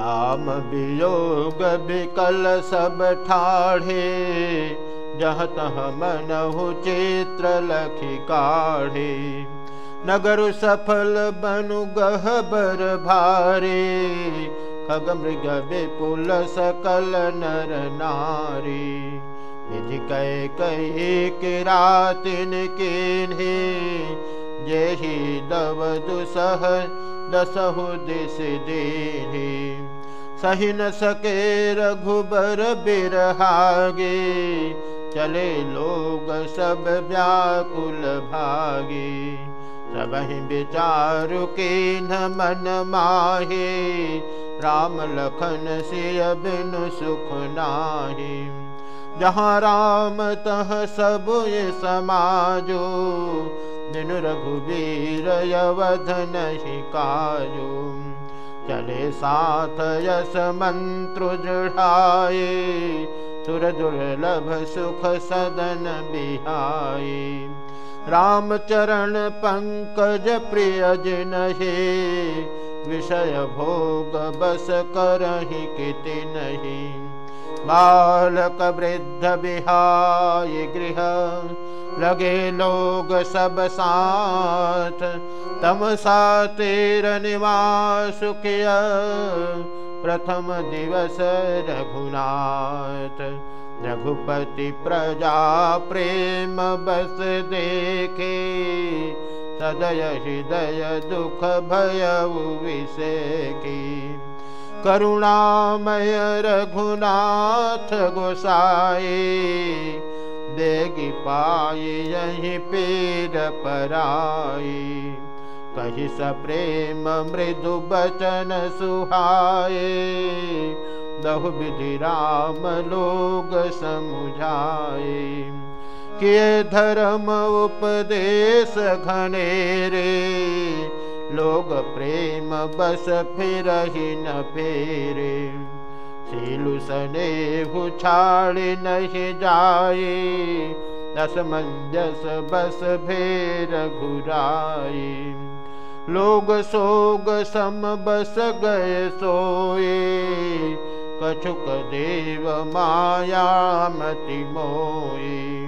राम वियोग विकल सब ठाढ़े जह तह मनहु चित्र लखी काढ़े। नगर सफल बनु गहबर भारे खग मृग विपुल सकल नर नारी। किन्हे जेहि दव दुसह दसहु दिस दीनी सही न सके रघुबर बिरहागे, चले लोग सब व्याकुल भागे। सब विचारु के न मन माहे, राम लखन सिय बिनु सुख नाहे। जहाँ राम तह सब समाजो दिन रघुबीर यवध नहीं काजो चले साथ यस मंत्र जुढ़ाए सुर दुर्लभ सुख सदन बिहाए राम चरण पंकज प्रिय जिन विषय भोग बस करही किति नहीं। बालक वृद्ध बिहाय गृह लगे लोग सब साथ। तम सातेर निवास प्रथम दिवस रघुनाथ। रघुपति प्रजा प्रेम बस देखे। सदय हृदय दुख भय विषय की करुणामय रघुनाथ गोसाए देगी पाए यही पेर पराए कही प्रेम मृदु बचन सुहाए दहु विधि राम लोग समुझाए। के धर्म उपदेश घनेरे, लोग प्रेम बस फिर न फेरे। सीलु सने छाड़े नहीं जाए दस मंजस बस भेर घुराए। लोग सोग सम बस गए सोए कछुक देव माया मति मोए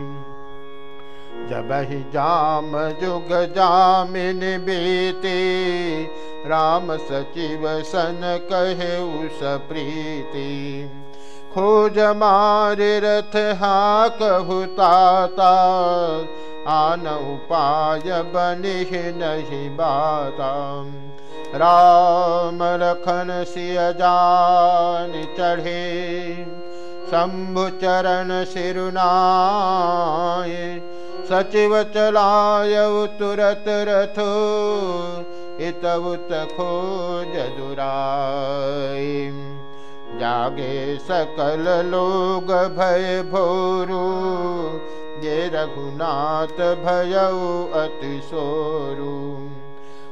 जब ही जाम जुग जामिन बीते। राम सचिव सन कहे उस प्रीति। खोज मार रथ हा कहता आन उपाय बनिह नहीं बाता। राम लखन सिय जान चढ़े। शंभु चरण सिरुनाए सचिव चलाय तुरत रथो इतउत खोज दुराई। जागे सकल लोग भय भोरू, ये रघुनाथ भयऊ अति सोरू।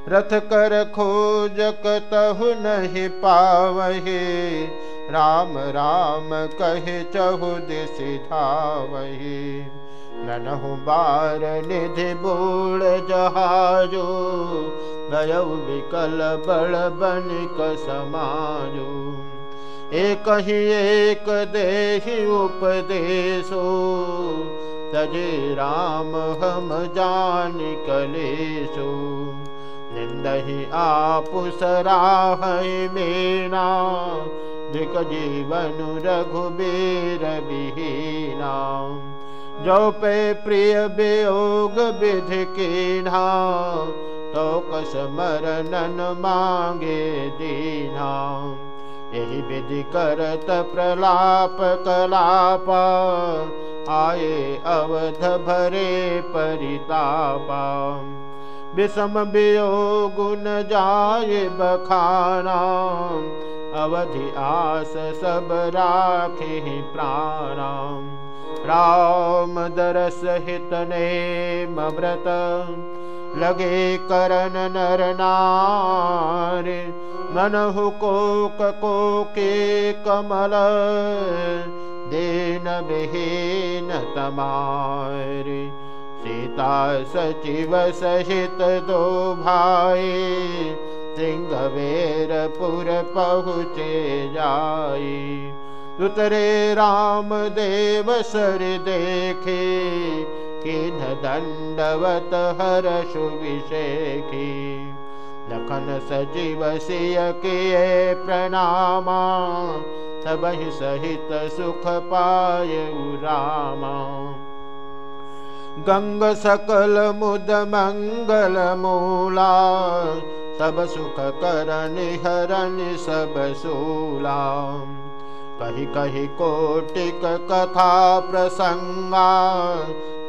रथ कर खोज कतहु नहीं पावहे, राम राम कहे चहु दिश धावहे। ननहु बार निधि बूढ़ जहाजो गयऊ विकल बड़ बनिक समाजो। एक ही एक देहि उपदेशो तजे राम हम जान कलेशो निंदहि आप सराह मेना धिक जीवन रघुबीर विहीना जो पे प्रिय वियोग विधि कीढ़ा तो कस मरनन मांगे दीना। यही विधि करत प्रलाप कलाप, आए अवध भरे परितापा। विषम वियोग न जाए बखाना, अवधि आस सब राखे प्राणाम राम दरस हित ने मव्रत लगे करन नर नार मनहु कोक को के कमल देन विहीन तमार। सीता सचिव सहित दो भाई सिंहवेरपुर पहुँचे जाई उतरे राम देव सर देखे, किन दंडवत हर सुविशेखी लखन सजीव सिय किए प्रणामा सब सहित सुख पाय रामा गंग सकल मुद मंगल मूला, सब सुख करन हरण सब सूला। कही कही कोटिक कथा प्रसंगा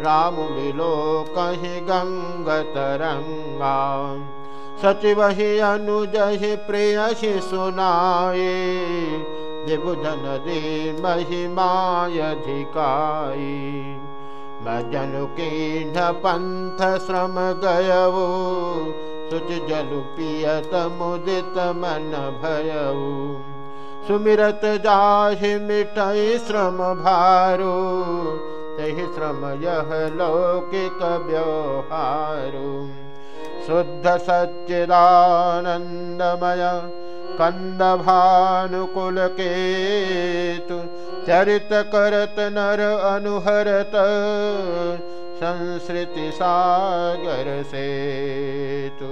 राम मिलो कही गंग तरंगा सचिव ही अनुज ही प्रिय सुनाए विबुधन दे महिमायधिकाई मजनु न पंथ श्रम गयवो। सुच जलु पियत मुदित मन भयऊ सुमिरत जाहि मिटई श्रम भारो तहि श्रम यह लौकिक व्यवहारो। शुद्ध सच्चिदानन्दमय कन्दभानुकुल केतु चरित करत नर अनुहरत संस्कृति सागर से तू